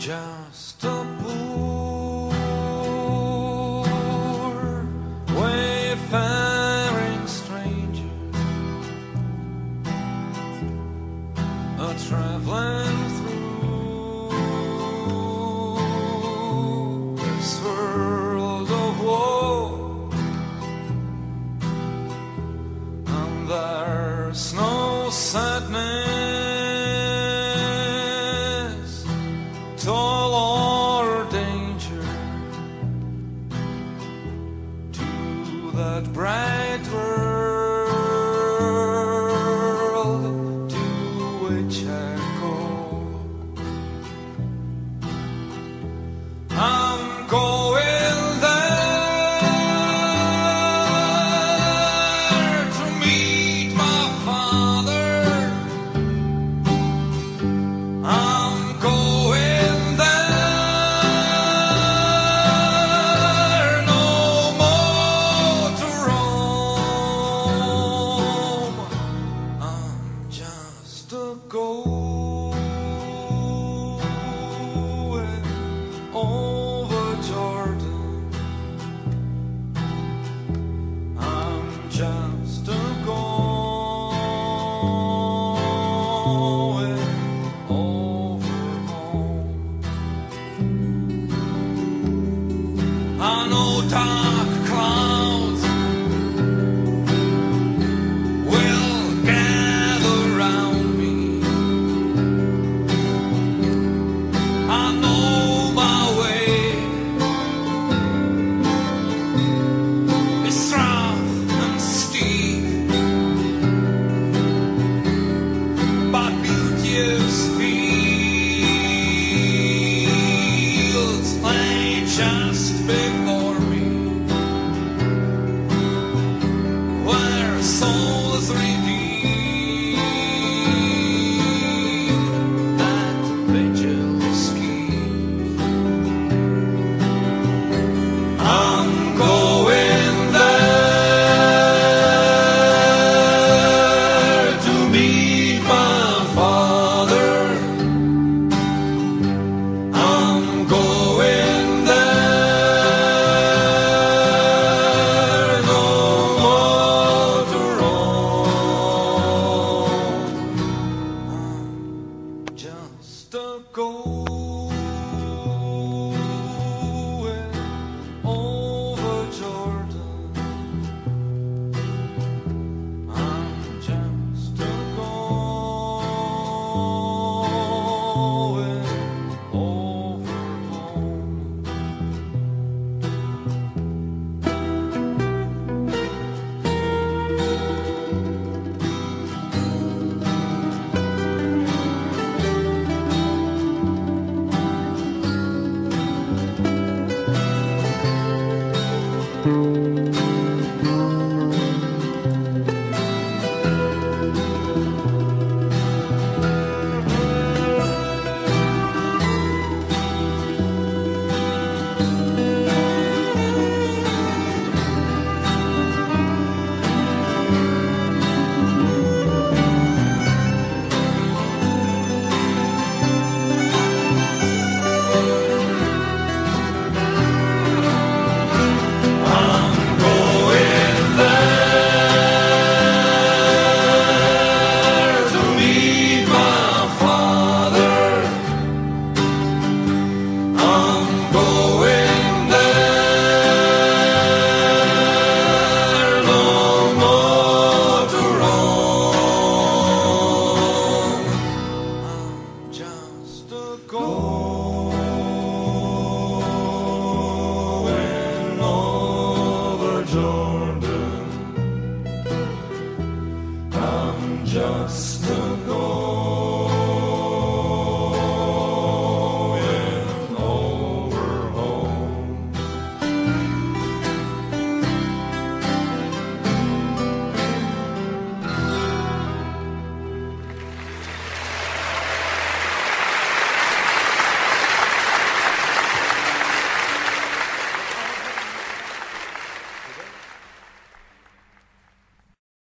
just a poor wayfaring stranger, a traveling through this world of and there's no sadness. But brand. just a gold. just a goal.